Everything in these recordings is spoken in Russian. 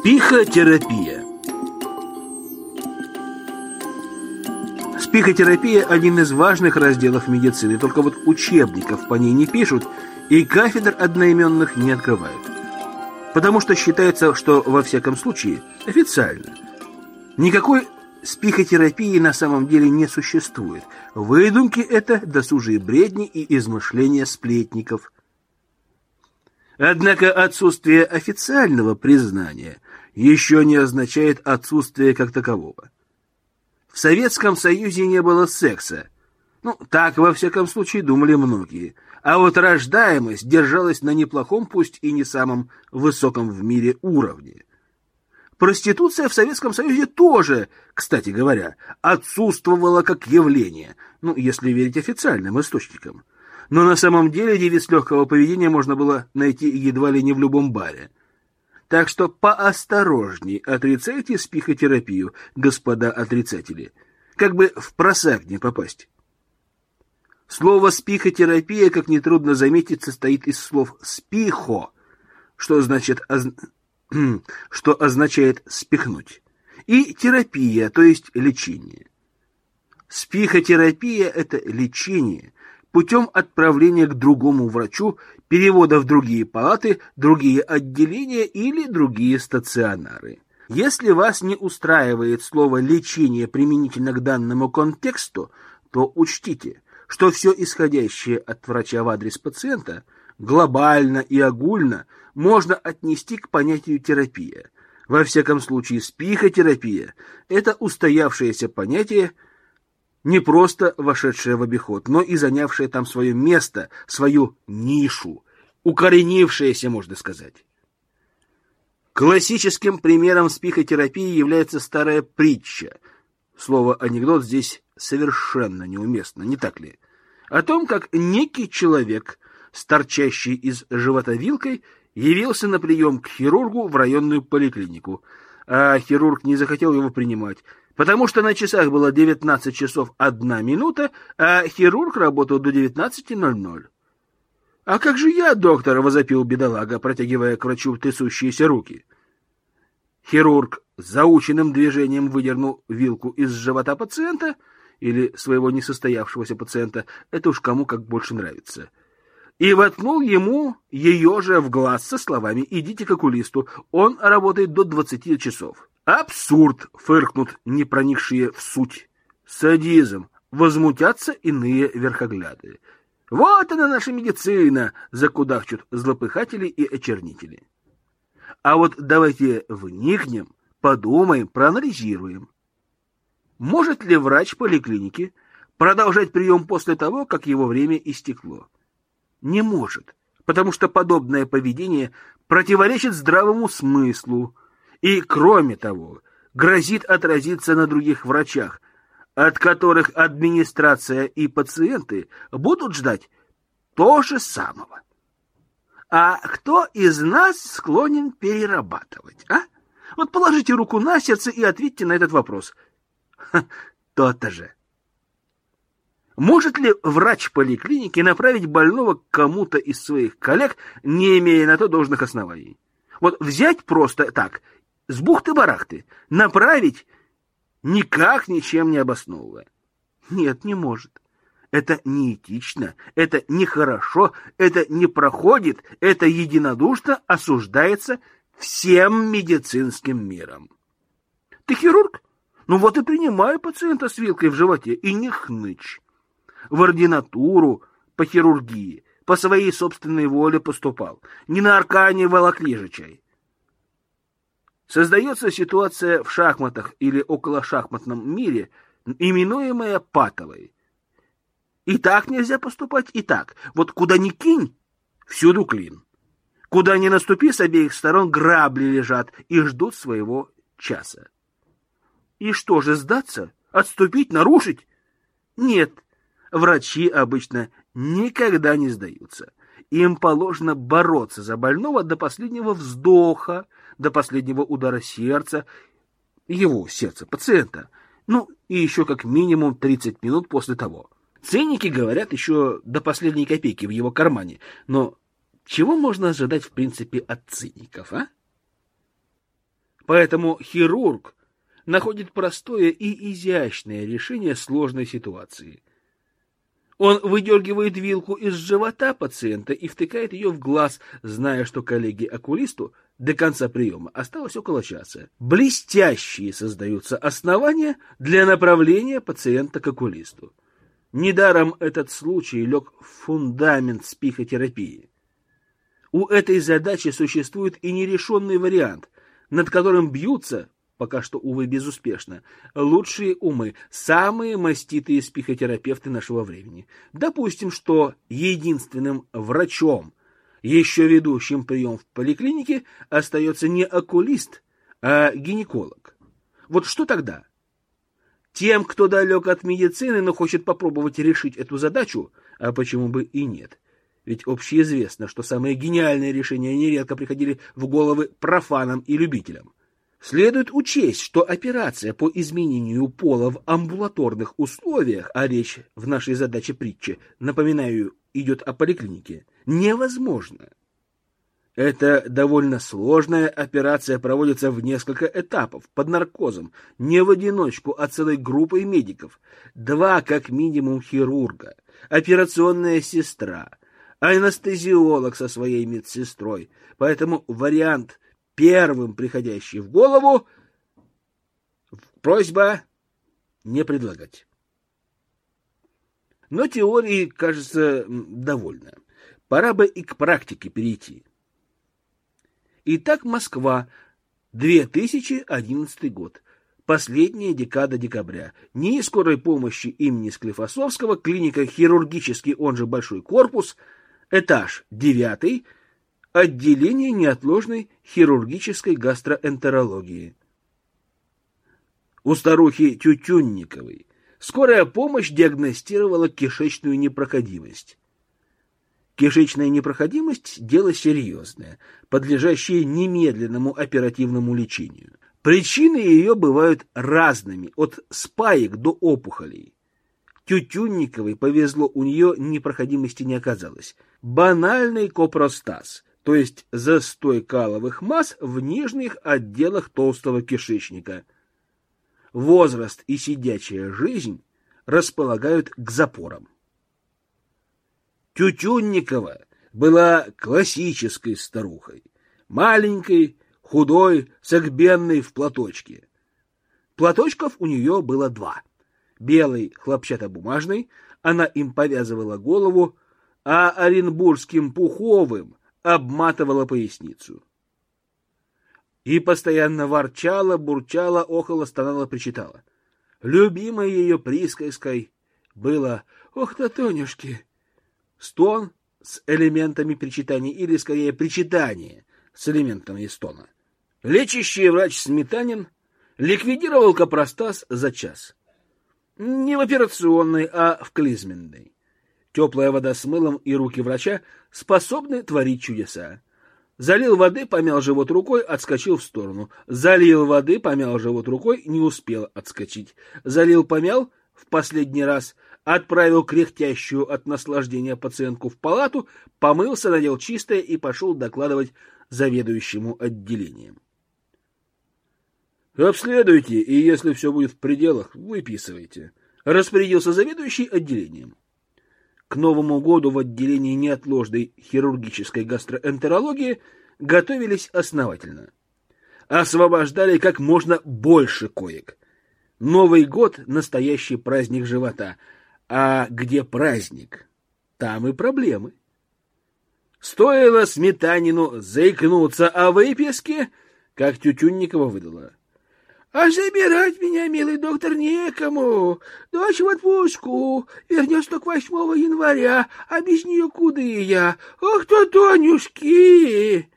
Спихотерапия. Спихотерапия – один из важных разделов медицины, только вот учебников по ней не пишут и кафедр одноименных не открывают. Потому что считается, что во всяком случае, официально, никакой спихотерапии на самом деле не существует. Выдумки – это досужие бредни и измышления сплетников – Однако отсутствие официального признания еще не означает отсутствие как такового. В Советском Союзе не было секса. Ну, так, во всяком случае, думали многие. А вот рождаемость держалась на неплохом, пусть и не самом высоком в мире уровне. Проституция в Советском Союзе тоже, кстати говоря, отсутствовала как явление, ну, если верить официальным источникам но на самом деле девиц легкого поведения можно было найти едва ли не в любом баре. Так что поосторожней отрицайте спихотерапию, господа отрицатели. Как бы в просак не попасть. Слово «спихотерапия», как нетрудно заметить, состоит из слов «спихо», что, значит, оз... что означает «спихнуть», и терапия, то есть лечение. Спихотерапия – это лечение, путем отправления к другому врачу, перевода в другие палаты, другие отделения или другие стационары. Если вас не устраивает слово «лечение» применительно к данному контексту, то учтите, что все исходящее от врача в адрес пациента глобально и огульно можно отнести к понятию терапия. Во всяком случае, спихотерапия – это устоявшееся понятие – не просто вошедшая в обиход, но и занявшая там свое место, свою нишу, укоренившаяся, можно сказать. Классическим примером спихотерапии является старая притча. Слово «анекдот» здесь совершенно неуместно, не так ли? О том, как некий человек, торчащий из живота вилкой, явился на прием к хирургу в районную поликлинику, а хирург не захотел его принимать, потому что на часах было 19 часов 1 минута, а хирург работал до 19.00. «А как же я, доктор?» — возопил бедолага, протягивая к врачу трясущиеся руки. Хирург заученным движением выдернул вилку из живота пациента или своего несостоявшегося пациента, это уж кому как больше нравится, и воткнул ему ее же в глаз со словами «Идите к окулисту, он работает до 20 часов». Абсурд, фыркнут не проникшие в суть. Садизм, возмутятся иные верхогляды. Вот она наша медицина, закудахчут злопыхатели и очернители. А вот давайте вникнем, подумаем, проанализируем. Может ли врач поликлиники продолжать прием после того, как его время истекло? Не может, потому что подобное поведение противоречит здравому смыслу, и, кроме того, грозит отразиться на других врачах, от которых администрация и пациенты будут ждать то же самого. А кто из нас склонен перерабатывать, а? Вот положите руку на сердце и ответьте на этот вопрос. То-то же. Может ли врач поликлиники направить больного к кому-то из своих коллег, не имея на то должных оснований? Вот взять просто так с бухты-барахты, направить, никак ничем не обосновывая. Нет, не может. Это неэтично, это нехорошо, это не проходит, это единодушно осуждается всем медицинским миром. Ты хирург? Ну вот и принимай пациента с вилкой в животе, и не хнычь. В ординатуру по хирургии по своей собственной воле поступал. Не на аркане волокли же чай. Создается ситуация в шахматах или околошахматном мире, именуемая патовой. И так нельзя поступать, и так. Вот куда ни кинь, всюду клин. Куда ни наступи, с обеих сторон грабли лежат и ждут своего часа. И что же, сдаться? Отступить? Нарушить? Нет, врачи обычно никогда не сдаются. Им положено бороться за больного до последнего вздоха, до последнего удара сердца, его сердца, пациента, ну и еще как минимум 30 минут после того. Ценники говорят еще до последней копейки в его кармане, но чего можно ожидать в принципе от циников, а? Поэтому хирург находит простое и изящное решение сложной ситуации. Он выдергивает вилку из живота пациента и втыкает ее в глаз, зная, что коллеге-окулисту до конца приема осталось около часа. Блестящие создаются основания для направления пациента к окулисту. Недаром этот случай лег в фундамент спихотерапии. У этой задачи существует и нерешенный вариант, над которым бьются пока что, увы, безуспешно, лучшие умы, самые маститые психотерапевты нашего времени. Допустим, что единственным врачом, еще ведущим прием в поликлинике, остается не окулист, а гинеколог. Вот что тогда? Тем, кто далек от медицины, но хочет попробовать решить эту задачу, а почему бы и нет? Ведь общеизвестно, что самые гениальные решения нередко приходили в головы профанам и любителям. Следует учесть, что операция по изменению пола в амбулаторных условиях, а речь в нашей задаче притчи, напоминаю, идет о поликлинике, невозможна. Эта довольно сложная операция проводится в несколько этапов, под наркозом, не в одиночку, а целой группой медиков. Два, как минимум, хирурга, операционная сестра, анестезиолог со своей медсестрой. Поэтому вариант первым приходящий в голову, просьба не предлагать. Но теории, кажется, довольно. Пора бы и к практике перейти. Итак, Москва, 2011 год. Последняя декада декабря. НИИ скорой помощи имени Склифосовского, клиника хирургический, он же Большой корпус, этаж 9, отделение неотложной хирургической гастроэнтерологии. У старухи Тютюнниковой скорая помощь диагностировала кишечную непроходимость. Кишечная непроходимость – дело серьезное, подлежащее немедленному оперативному лечению. Причины ее бывают разными, от спаек до опухолей. Тютюнниковой повезло, у нее непроходимости не оказалось. Банальный копростаз – то есть застой каловых масс в нижних отделах толстого кишечника. Возраст и сидячая жизнь располагают к запорам. Тютюнникова была классической старухой, маленькой, худой, согбенной в платочке. Платочков у нее было два. Белый хлопчатобумажный, она им повязывала голову, а оренбургским пуховым обматывала поясницу. И постоянно ворчала, бурчала, охала, стонала, причитала. Любимой ее присказкой было «Ох, ты, Тонюшки!» Стон с элементами причитания или, скорее, причитание с элементами стона. Лечащий врач Сметанин ликвидировал капростаз за час. Не в операционной, а в клизменной. Теплая вода с мылом и руки врача способны творить чудеса. Залил воды, помял живот рукой, отскочил в сторону. Залил воды, помял живот рукой, не успел отскочить. Залил, помял, в последний раз, отправил кряхтящую от наслаждения пациентку в палату, помылся, надел чистое и пошел докладывать заведующему отделением. «Обследуйте, и если все будет в пределах, выписывайте», — распорядился заведующий отделением. К Новому году в отделении неотложной хирургической гастроэнтерологии готовились основательно. Освобождали как можно больше коек. Новый год — настоящий праздник живота. А где праздник, там и проблемы. Стоило сметанину заикнуться о выписке, как Тютюнникова выдала. А забирать меня, милый доктор, некому. Дочь в отпуску, вернется только 8 января, а без нее куда я? Ах ты, Тонюшки!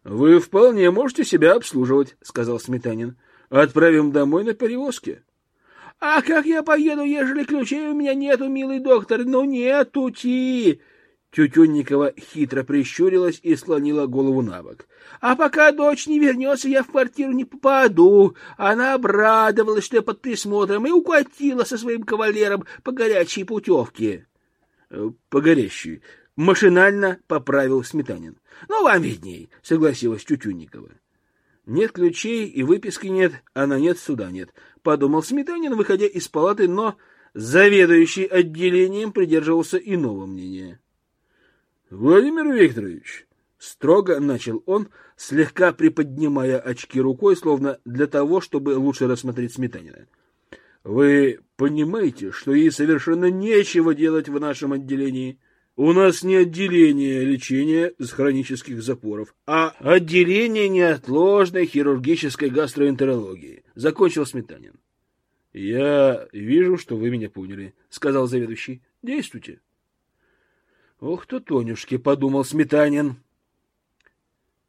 — Вы вполне можете себя обслуживать, — сказал Сметанин. — Отправим домой на перевозке. — А как я поеду, ежели ключей у меня нету, милый доктор? Ну, нету, ти! Тютюнникова хитро прищурилась и склонила голову на бок. — А пока дочь не вернется, я в квартиру не попаду. Она обрадовалась, что я под присмотром, и укатила со своим кавалером по горячей путевке. Э, — По горящей. Машинально поправил Сметанин. — Ну, вам видней, — согласилась Тютюнникова. — Нет ключей и выписки нет, а на нет суда нет, — подумал Сметанин, выходя из палаты, но заведующий отделением придерживался иного мнения. — Владимир Викторович, — строго начал он, слегка приподнимая очки рукой, словно для того, чтобы лучше рассмотреть Сметанина. — Вы понимаете, что ей совершенно нечего делать в нашем отделении? — у нас не отделение лечения с хронических запоров, а отделение неотложной хирургической гастроэнтерологии. Закончил Сметанин. Я вижу, что вы меня поняли, сказал заведующий. Действуйте. Ох, то Тонюшки, подумал Сметанин.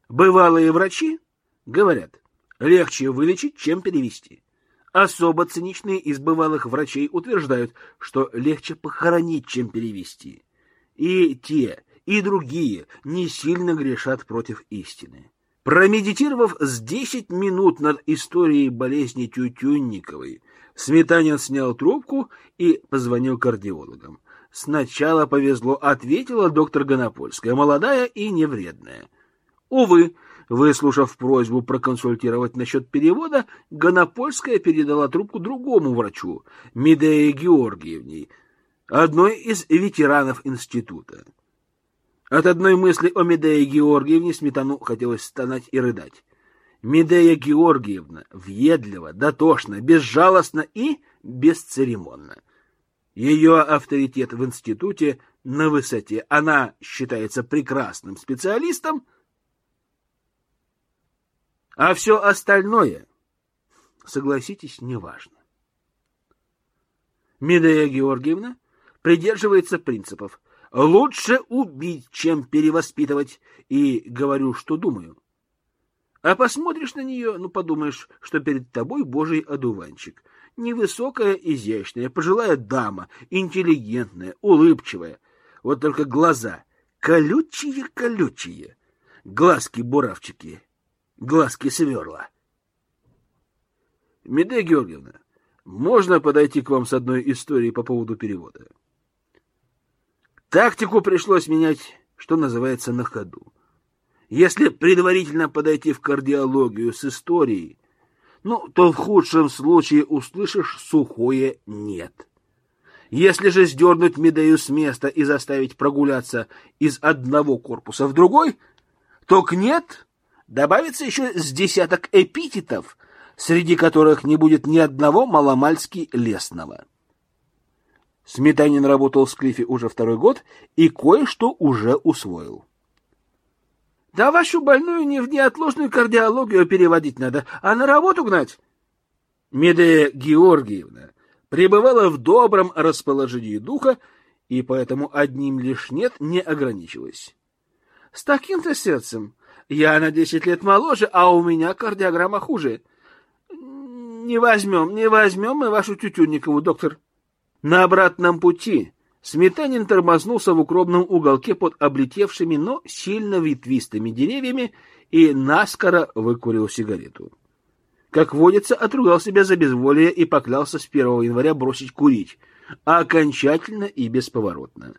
Бывалые врачи говорят, легче вылечить, чем перевести. Особо циничные из бывалых врачей утверждают, что легче похоронить, чем перевести. И те, и другие не сильно грешат против истины. Промедитировав с десять минут над историей болезни Тютюнниковой, Сметанин снял трубку и позвонил кардиологам. Сначала повезло, ответила доктор Гонопольская, молодая и невредная. Увы, выслушав просьбу проконсультировать насчет перевода, Гонопольская передала трубку другому врачу, Медее Георгиевне, одной из ветеранов института. От одной мысли о Медее Георгиевне Сметану хотелось стонать и рыдать. Медея Георгиевна въедливо, дотошно, безжалостно и бесцеремонно. Ее авторитет в институте на высоте. Она считается прекрасным специалистом, а все остальное, согласитесь, неважно. Медея Георгиевна придерживается принципов «лучше убить, чем перевоспитывать», и говорю, что думаю. А посмотришь на нее, ну, подумаешь, что перед тобой божий одуванчик. Невысокая, изящная, пожилая дама, интеллигентная, улыбчивая. Вот только глаза колючие-колючие, глазки-буравчики, глазки-сверла. Медея Георгиевна, можно подойти к вам с одной историей по поводу перевода? — Тактику пришлось менять, что называется, на ходу. Если предварительно подойти в кардиологию с историей, ну, то в худшем случае услышишь сухое «нет». Если же сдернуть Медею с места и заставить прогуляться из одного корпуса в другой, то к «нет» добавится еще с десяток эпитетов, среди которых не будет ни одного маломальски лесного. Сметанин работал в Склифе уже второй год и кое-что уже усвоил. Да вашу больную не в неотложную кардиологию переводить надо, а на работу гнать. Медея Георгиевна пребывала в добром расположении духа и поэтому одним лишь нет не ограничилась. С таким-то сердцем я на десять лет моложе, а у меня кардиограмма хуже. Не возьмем, не возьмем мы вашу Тютюнникову, доктор. На обратном пути Сметанин тормознулся в укромном уголке под облетевшими, но сильно ветвистыми деревьями и наскоро выкурил сигарету. Как водится, отругал себя за безволие и поклялся с 1 января бросить курить, а окончательно и бесповоротно.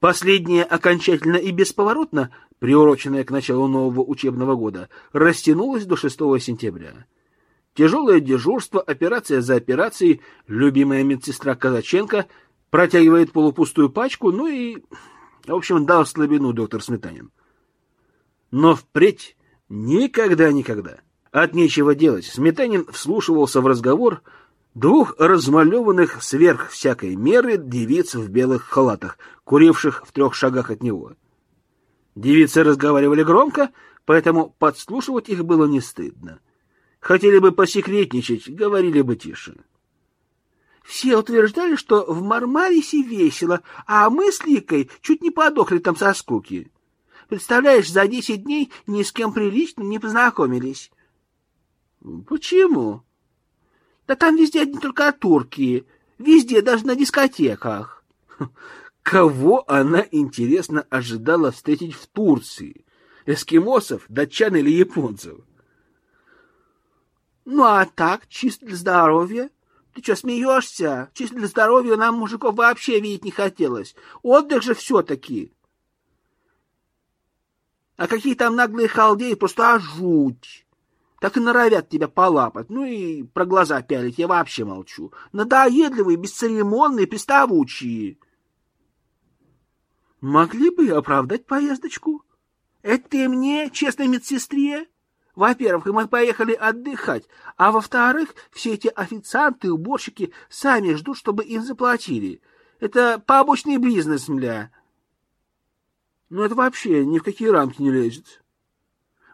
Последнее окончательно и бесповоротно, приуроченное к началу нового учебного года, растянулось до 6 сентября. Тяжелое дежурство, операция за операцией, любимая медсестра Казаченко протягивает полупустую пачку, ну и, в общем, дал слабину доктор Сметанин. Но впредь никогда-никогда. От нечего делать. Сметанин вслушивался в разговор двух размалеванных сверх всякой меры девиц в белых халатах, куривших в трех шагах от него. Девицы разговаривали громко, поэтому подслушивать их было не стыдно. Хотели бы посекретничать, говорили бы тише. Все утверждали, что в Мармарисе весело, а мы с Ликой чуть не подохли там со скуки. Представляешь, за десять дней ни с кем прилично не познакомились. Почему? Да там везде одни только турки. Везде, даже на дискотеках. Кого она, интересно, ожидала встретить в Турции? Эскимосов, датчан или японцев? Ну, а так, чисто для здоровья. Ты что, смеешься? Чисто для здоровья нам мужиков вообще видеть не хотелось. Отдых же все-таки. А какие там наглые халдеи, просто аж жуть. Так и норовят тебя полапать. Ну и про глаза пялить я вообще молчу. Надоедливые, бесцеремонные, приставучие. Могли бы оправдать поездочку? Это ты мне, честной медсестре? Во-первых, мы поехали отдыхать, а во-вторых, все эти официанты и уборщики сами ждут, чтобы им заплатили. Это побочный бизнес, мля. Ну, это вообще ни в какие рамки не лезет.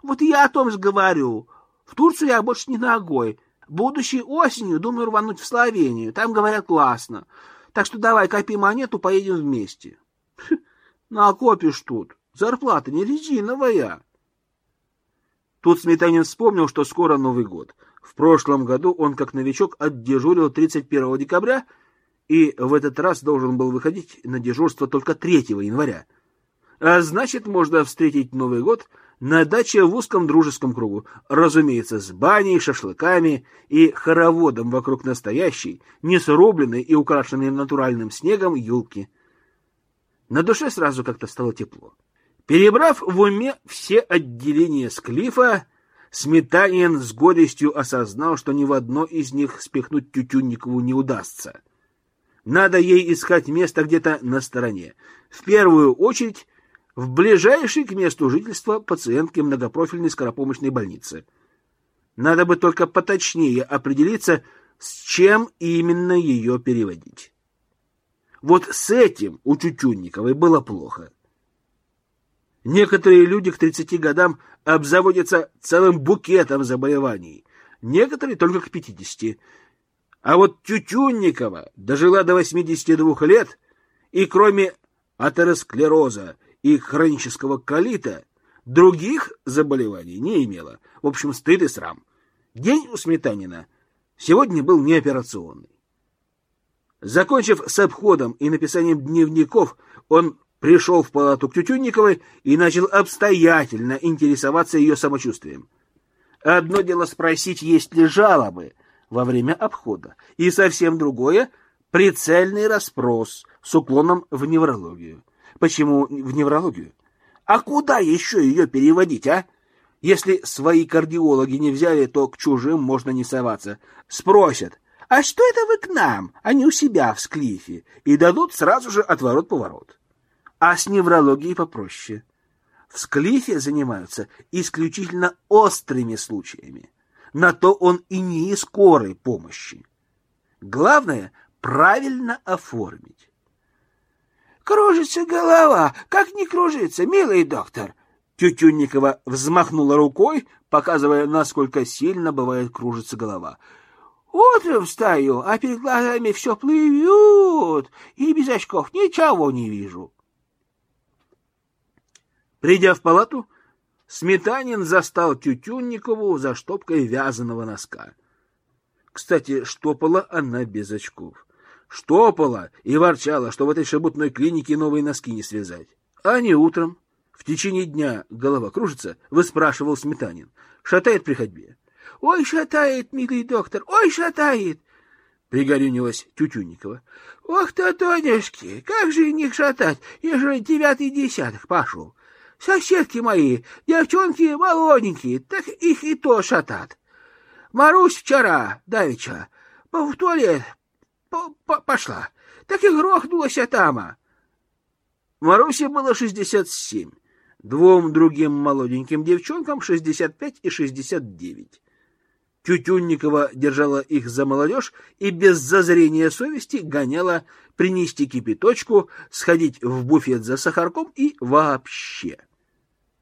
Вот я о том же говорю. В Турцию я больше не ногой. Будущей осенью думаю рвануть в Словению. Там, говорят, классно. Так что давай, копи монету, поедем вместе. Накопишь тут. Зарплата не резиновая. Тут Сметанин вспомнил, что скоро Новый год. В прошлом году он, как новичок, отдежурил 31 декабря и в этот раз должен был выходить на дежурство только 3 января. А значит, можно встретить Новый год на даче в узком дружеском кругу, разумеется, с баней, шашлыками и хороводом вокруг настоящей, не срубленной и украшенной натуральным снегом юлки. На душе сразу как-то стало тепло. Перебрав в уме все отделения склифа, Сметанин с горестью осознал, что ни в одно из них спихнуть Тютюнникову не удастся. Надо ей искать место где-то на стороне. В первую очередь в ближайшей к месту жительства пациентки многопрофильной скоропомощной больницы. Надо бы только поточнее определиться, с чем именно ее переводить. Вот с этим у Чучунниковой было плохо. Некоторые люди к 30 годам обзаводятся целым букетом заболеваний, некоторые только к 50. А вот Тютюнникова дожила до 82 лет, и кроме атеросклероза и хронического колита других заболеваний не имела. В общем, стыд и срам. День у Сметанина сегодня был неоперационный. Закончив с обходом и написанием дневников, он пришел в палату к Тютюнниковой и начал обстоятельно интересоваться ее самочувствием. Одно дело спросить, есть ли жалобы во время обхода, и совсем другое — прицельный расспрос с уклоном в неврологию. Почему в неврологию? А куда еще ее переводить, а? Если свои кардиологи не взяли, то к чужим можно не соваться. Спросят, а что это вы к нам, а не у себя в склифе? И дадут сразу же отворот-поворот. А с неврологией попроще. В склифе занимаются исключительно острыми случаями. На то он и не из скорой помощи. Главное — правильно оформить. Кружится голова. Как не кружится, милый доктор? Тютюнникова взмахнула рукой, показывая, насколько сильно бывает кружится голова. Утром встаю, а перед глазами все плывет, и без очков ничего не вижу. Придя в палату, Сметанин застал Тютюнникову за штопкой вязаного носка. Кстати, штопала она без очков штопала и ворчала, что в этой шебутной клинике новые носки не связать. А не утром. В течение дня голова кружится, выспрашивал Сметанин. Шатает при ходьбе. — Ой, шатает, милый доктор, ой, шатает! — пригорюнилась Тютюнникова. — Ох ты, Тонешки, как же них шатать, ежели девятый десяток пошел. Соседки мои, девчонки молоденькие, так их и то шатат. Марусь вчера, давеча, в туалет пошла. Так и грохнулась Атама. Марусе было шестьдесят семь, двум другим молоденьким девчонкам шестьдесят пять и шестьдесят девять. Тютюнникова держала их за молодежь и без зазрения совести гоняла принести кипяточку, сходить в буфет за сахарком и вообще.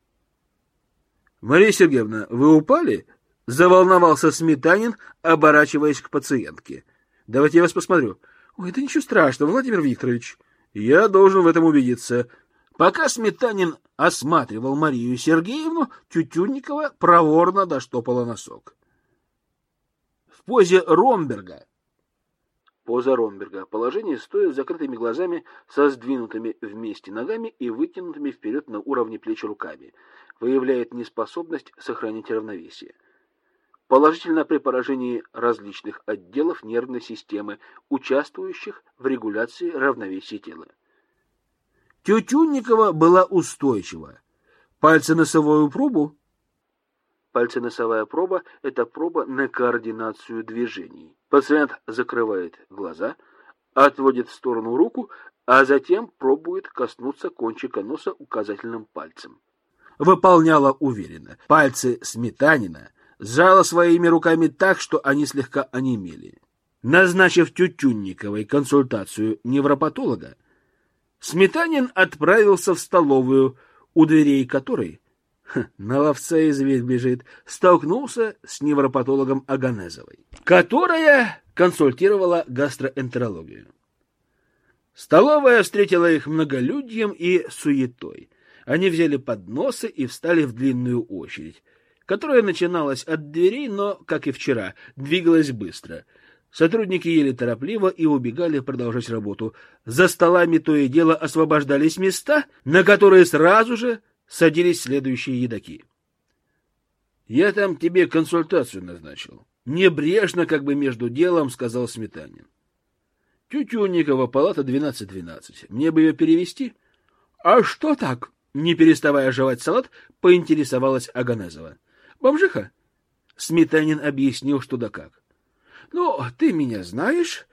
— Мария Сергеевна, вы упали? — заволновался Сметанин, оборачиваясь к пациентке. Давайте я вас посмотрю. Ой, это ничего страшного, Владимир Викторович. Я должен в этом убедиться. Пока Сметанин осматривал Марию Сергеевну, Тютюнникова проворно доштопала носок. В позе Ромберга. Поза Ромберга. Положение стоя с закрытыми глазами, со сдвинутыми вместе ногами и вытянутыми вперед на уровне плеч руками. Выявляет неспособность сохранить равновесие положительно при поражении различных отделов нервной системы, участвующих в регуляции равновесия тела. Тютюнникова была устойчива. Пальценосовую пробу? Пальценосовая проба – это проба на координацию движений. Пациент закрывает глаза, отводит в сторону руку, а затем пробует коснуться кончика носа указательным пальцем. Выполняла уверенно. Пальцы сметанина сжала своими руками так, что они слегка онемели. Назначив Тютюнниковой консультацию невропатолога, Сметанин отправился в столовую, у дверей которой, на ловца и зверь бежит, столкнулся с невропатологом Аганезовой, которая консультировала гастроэнтерологию. Столовая встретила их многолюдьем и суетой. Они взяли подносы и встали в длинную очередь, которая начиналась от дверей, но, как и вчера, двигалась быстро. Сотрудники ели торопливо и убегали продолжать работу. За столами то и дело освобождались места, на которые сразу же садились следующие едоки. — Я там тебе консультацию назначил. Небрежно, как бы между делом, сказал Сметанин. Тютюнникова, палата 12-12. Мне бы ее перевести? А что так? Не переставая жевать салат, поинтересовалась Аганезова. Бомжиха? Сметанин объяснил, что да как. Ну, ты меня знаешь,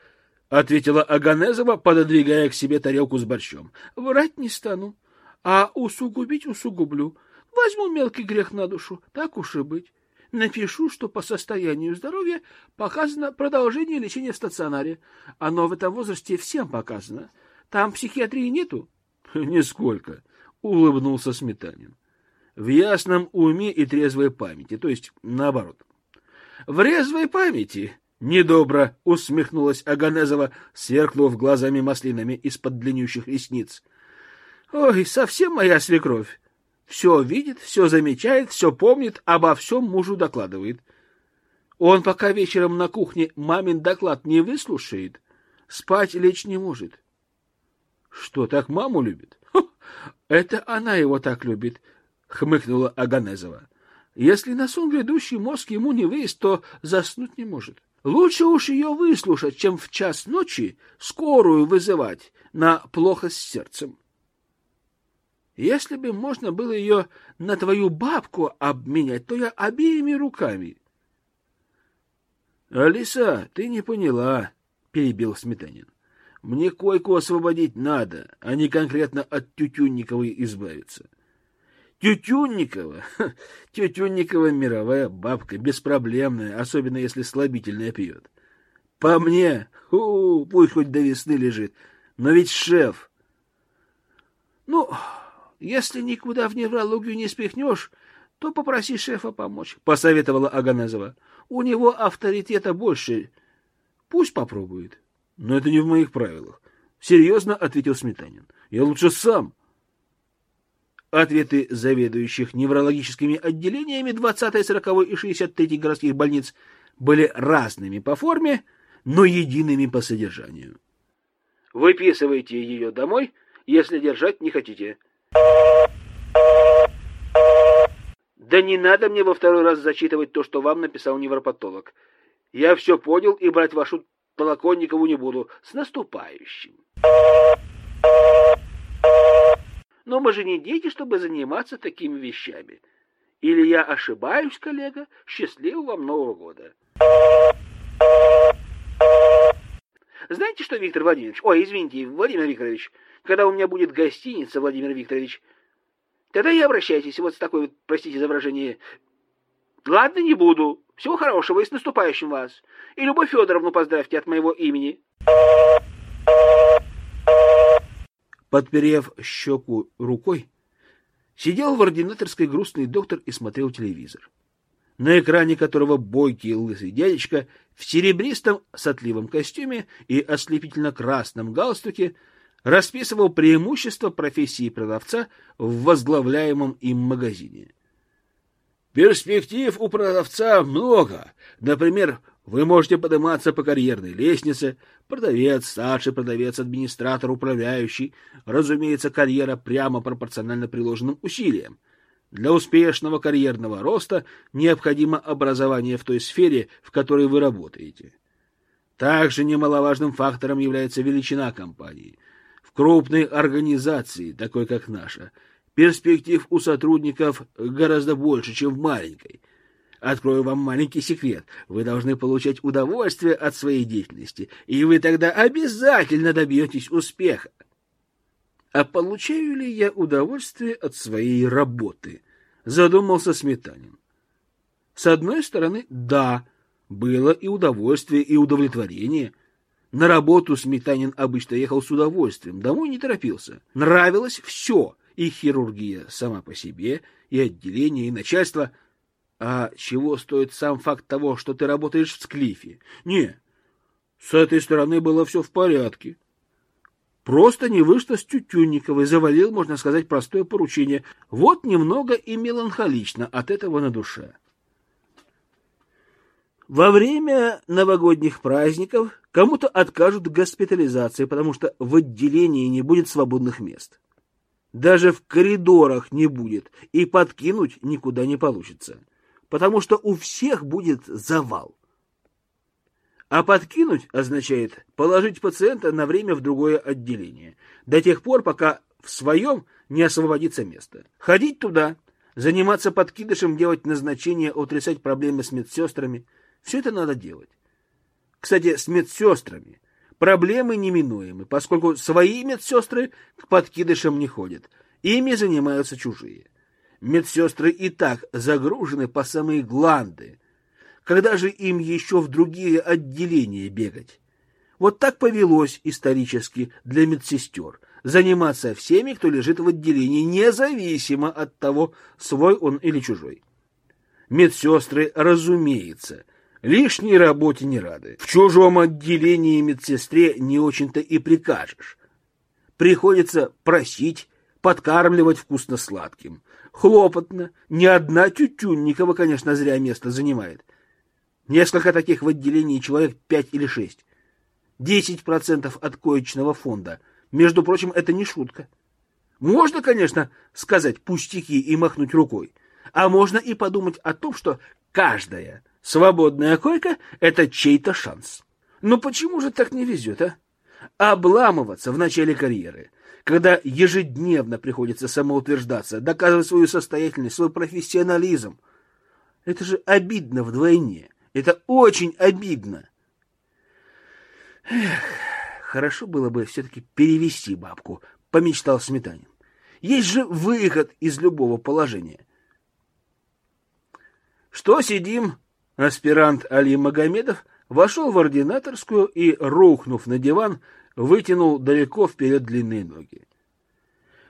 ответила Аганезова, пододвигая к себе тарелку с борщом. Врать не стану, а усугубить усугублю. Возьму мелкий грех на душу, так уж и быть напишу, что по состоянию здоровья показано продолжение лечения в стационаре. Оно в этом возрасте всем показано. Там психиатрии нету? — Нисколько, — улыбнулся Сметанин. — В ясном уме и трезвой памяти, то есть наоборот. — В резвой памяти? — недобро усмехнулась Аганезова, сверкнув глазами маслинами из-под длиннющих ресниц. — Ой, совсем моя свекровь. Все видит, все замечает, все помнит, обо всем мужу докладывает. Он пока вечером на кухне мамин доклад не выслушает, спать лечь не может. Что, так маму любит? Это она его так любит, хмыкнула Аганезова. Если на сон грядущий мозг ему не выезд, то заснуть не может. Лучше уж ее выслушать, чем в час ночи скорую вызывать на плохо с сердцем. Если бы можно было ее на твою бабку обменять, то я обеими руками. — Алиса, ты не поняла, — перебил Сметанин. — Мне койку освободить надо, а не конкретно от Тютюнниковой избавиться. Тютюнникова? Тютюнникова мировая бабка, беспроблемная, особенно если слабительное пьет. По мне, у, пусть хоть до весны лежит, но ведь шеф. Ну, если никуда в неврологию не спихнешь, то попроси шефа помочь, — посоветовала Аганезова. — У него авторитета больше. Пусть попробует. — Но это не в моих правилах. — Серьезно, — ответил Сметанин. — Я лучше сам. Ответы заведующих неврологическими отделениями 20, 40 и 63 городских больниц были разными по форме, но едиными по содержанию. Выписывайте ее домой, если держать не хотите. Да не надо мне во второй раз зачитывать то, что вам написал невропатолог. Я все понял и брать вашу Толоконникову не буду. С наступающим. Но мы же не дети, чтобы заниматься такими вещами. Или я ошибаюсь, коллега? Счастливого вам Нового года. Знаете что, Виктор Владимирович? Ой, извините, Владимир Викторович. Когда у меня будет гостиница, Владимир Викторович, тогда и обращайтесь вот с такой вот, простите за выражение. Ладно, не буду. Всего хорошего и с наступающим вас. И Любовь Федоровну поздравьте от моего имени. Подперев щеку рукой, сидел в ординаторской грустный доктор и смотрел телевизор на экране которого бойкий лысый дядечка в серебристом сотливом костюме и ослепительно-красном галстуке расписывал преимущества профессии продавца в возглавляемом им магазине. Перспектив у продавца много. Например, вы можете подниматься по карьерной лестнице, продавец, старший продавец, администратор, управляющий. Разумеется, карьера прямо пропорциональна приложенным усилиям. Для успешного карьерного роста необходимо образование в той сфере, в которой вы работаете. Также немаловажным фактором является величина компании – в крупной организации, такой как наша, Перспектив у сотрудников гораздо больше, чем в маленькой. Открою вам маленький секрет. Вы должны получать удовольствие от своей деятельности, и вы тогда обязательно добьетесь успеха. А получаю ли я удовольствие от своей работы? Задумался Сметанин. С одной стороны, да, было и удовольствие, и удовлетворение. На работу Сметанин обычно ехал с удовольствием, домой не торопился. Нравилось все, и хирургия сама по себе, и отделение, и начальство. А чего стоит сам факт того, что ты работаешь в Склифе? Не, с этой стороны было все в порядке. Просто не вышло с Тютюнниковой, завалил, можно сказать, простое поручение. Вот немного и меланхолично от этого на душе. Во время новогодних праздников кому-то откажут госпитализации, потому что в отделении не будет свободных мест. Даже в коридорах не будет, и подкинуть никуда не получится, потому что у всех будет завал. А подкинуть означает положить пациента на время в другое отделение, до тех пор, пока в своем не освободится место. Ходить туда, заниматься подкидышем, делать назначения, утрясать проблемы с медсестрами – все это надо делать. Кстати, с медсестрами проблемы неминуемы, поскольку свои медсестры к подкидышам не ходят. Ими занимаются чужие. Медсестры и так загружены по самые гланды. Когда же им еще в другие отделения бегать? Вот так повелось исторически для медсестер заниматься всеми, кто лежит в отделении, независимо от того, свой он или чужой. Медсестры, разумеется, Лишней работе не рады. В чужом отделении медсестре не очень-то и прикажешь. Приходится просить, подкармливать вкусно-сладким. Хлопотно. Ни одна Тютюнникова, конечно, зря место занимает. Несколько таких в отделении, человек пять или шесть. Десять процентов от коечного фонда. Между прочим, это не шутка. Можно, конечно, сказать пустяки и махнуть рукой. А можно и подумать о том, что каждая Свободная койка — это чей-то шанс. Но почему же так не везет, а? Обламываться в начале карьеры, когда ежедневно приходится самоутверждаться, доказывать свою состоятельность, свой профессионализм. Это же обидно вдвойне. Это очень обидно. Эх, хорошо было бы все-таки перевести бабку, помечтал Сметанин. Есть же выход из любого положения. Что сидим, Аспирант Али Магомедов вошел в ординаторскую и, рухнув на диван, вытянул далеко вперед длинные ноги.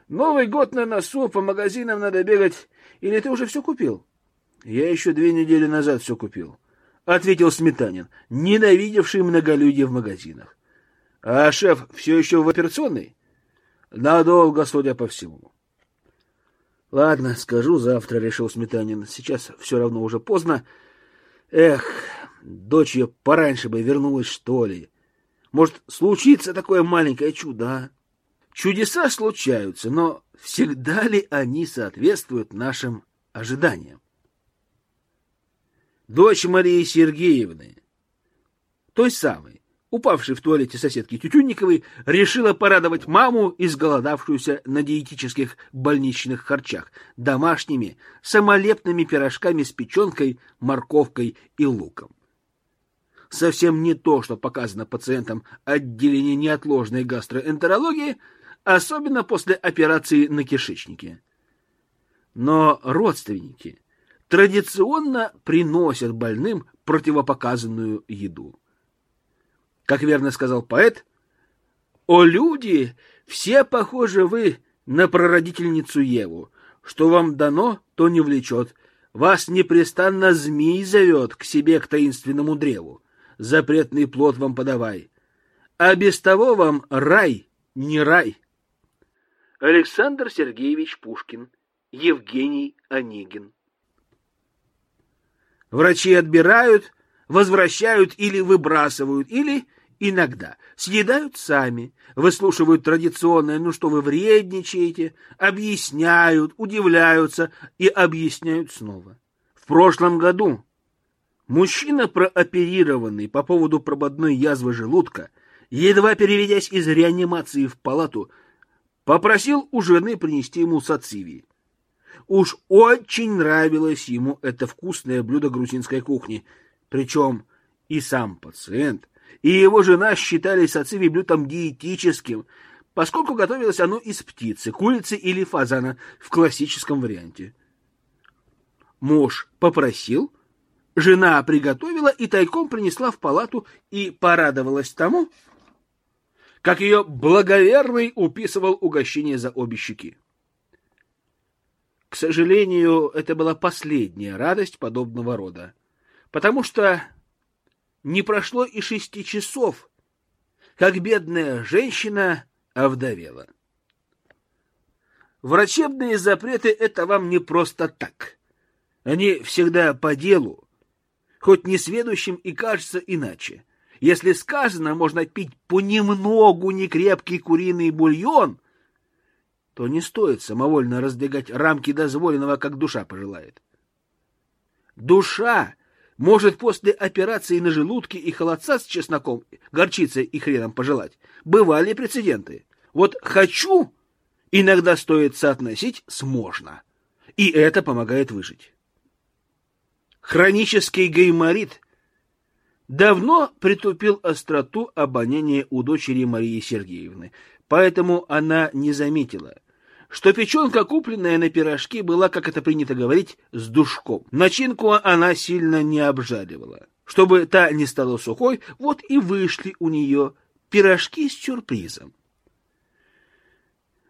«Новый год на носу, по магазинам надо бегать. Или ты уже все купил?» «Я еще две недели назад все купил», — ответил Сметанин, ненавидевший многолюдие в магазинах. «А шеф все еще в операционной?» «Надолго, судя по всему». «Ладно, скажу завтра», — решил Сметанин. «Сейчас все равно уже поздно». Эх, дочь ее пораньше бы вернулась, что ли. Может, случится такое маленькое чудо, а? Чудеса случаются, но всегда ли они соответствуют нашим ожиданиям? Дочь Марии Сергеевны, той самой, упавшей в туалете соседки Тютюнниковой, решила порадовать маму, изголодавшуюся на диетических больничных харчах, домашними самолепными пирожками с печенкой, морковкой и луком. Совсем не то, что показано пациентам отделения неотложной гастроэнтерологии, особенно после операции на кишечнике. Но родственники традиционно приносят больным противопоказанную еду. Как верно сказал поэт, «О люди, все похожи вы на прародительницу Еву. Что вам дано, то не влечет. Вас непрестанно змей зовет к себе к таинственному древу. Запретный плод вам подавай. А без того вам рай не рай». Александр Сергеевич Пушкин, Евгений Онегин. Врачи отбирают, возвращают или выбрасывают, или Иногда съедают сами, выслушивают традиционное «ну что вы вредничаете», объясняют, удивляются и объясняют снова. В прошлом году мужчина, прооперированный по поводу прободной язвы желудка, едва переведясь из реанимации в палату, попросил у жены принести ему сациви. Уж очень нравилось ему это вкусное блюдо грузинской кухни. Причем и сам пациент, и его жена считали сациви блюдом диетическим, поскольку готовилось оно из птицы, курицы или фазана в классическом варианте. Муж попросил, жена приготовила и тайком принесла в палату и порадовалась тому, как ее благоверный уписывал угощение за обе щеки. К сожалению, это была последняя радость подобного рода, потому что не прошло и шести часов, как бедная женщина овдовела. Врачебные запреты — это вам не просто так. Они всегда по делу, хоть несведущим и кажется иначе. Если сказано, можно пить понемногу некрепкий куриный бульон, то не стоит самовольно раздвигать рамки дозволенного, как душа пожелает. Душа может после операции на желудке и холодца с чесноком, горчицей и хреном пожелать. Бывали прецеденты. Вот «хочу» иногда стоит соотносить с «можно». И это помогает выжить. Хронический гайморит давно притупил остроту обоняния у дочери Марии Сергеевны, поэтому она не заметила, что печенка, купленная на пирожки, была, как это принято говорить, с душком. Начинку она сильно не обжаривала. Чтобы та не стала сухой, вот и вышли у нее пирожки с сюрпризом.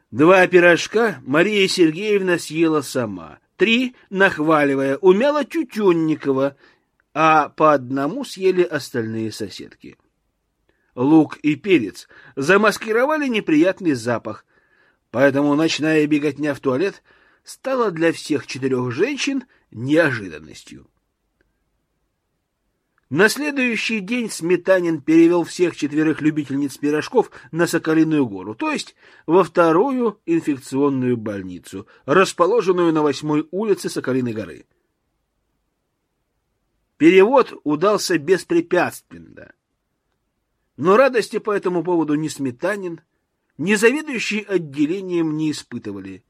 Два пирожка Мария Сергеевна съела сама, три, нахваливая, умела Тютюнникова, а по одному съели остальные соседки. Лук и перец замаскировали неприятный запах, поэтому ночная беготня в туалет стала для всех четырех женщин неожиданностью. На следующий день Сметанин перевел всех четверых любительниц пирожков на Соколиную гору, то есть во вторую инфекционную больницу, расположенную на восьмой улице Соколиной горы. Перевод удался беспрепятственно. Но радости по этому поводу ни Сметанин, ни заведующий отделением не испытывали,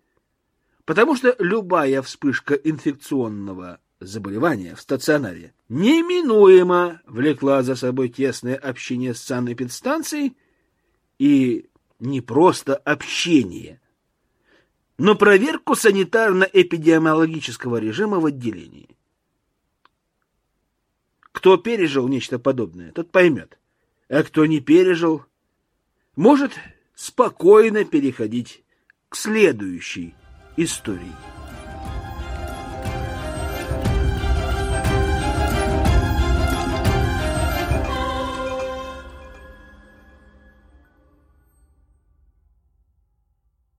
потому что любая вспышка инфекционного заболевания в стационаре неминуемо влекла за собой тесное общение с санэпидстанцией и не просто общение, но проверку санитарно-эпидемиологического режима в отделении. Кто пережил нечто подобное, тот поймет, а кто не пережил, может спокойно переходить к следующей истории.